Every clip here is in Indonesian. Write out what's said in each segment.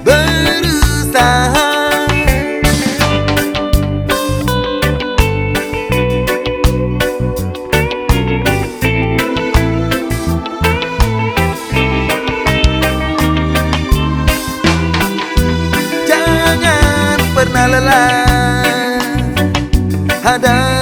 berusaha Jangan pernah lelah. Hadapi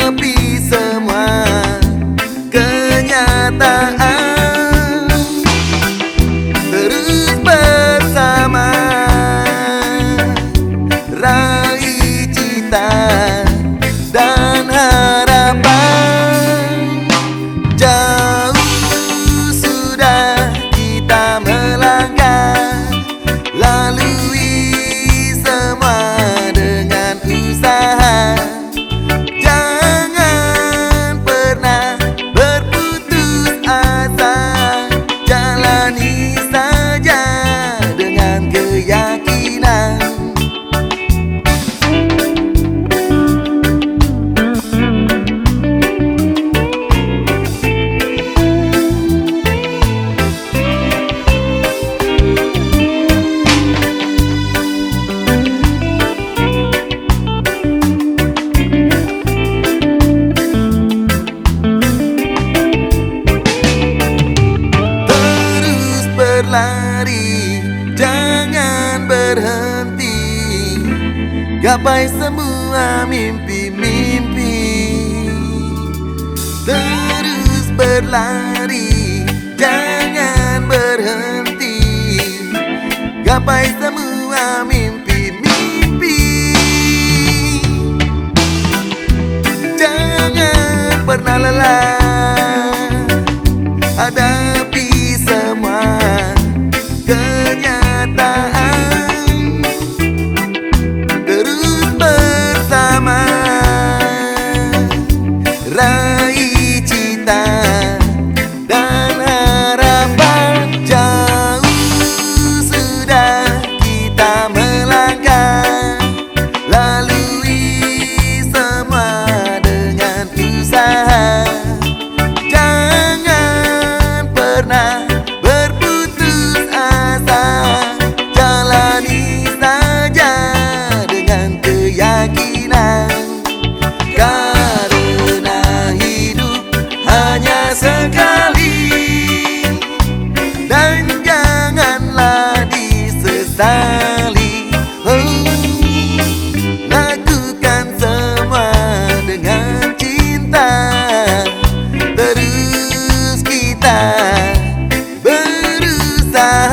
berlari Jangan berhenti. Gapai semua mimpi-mimpi. Terus berlari Jangan berhenti. Gapai semua mimpi. sekali. Dan janganlah disesali. Oh, lakukan semua dengan cinta. Terus kita berusaha.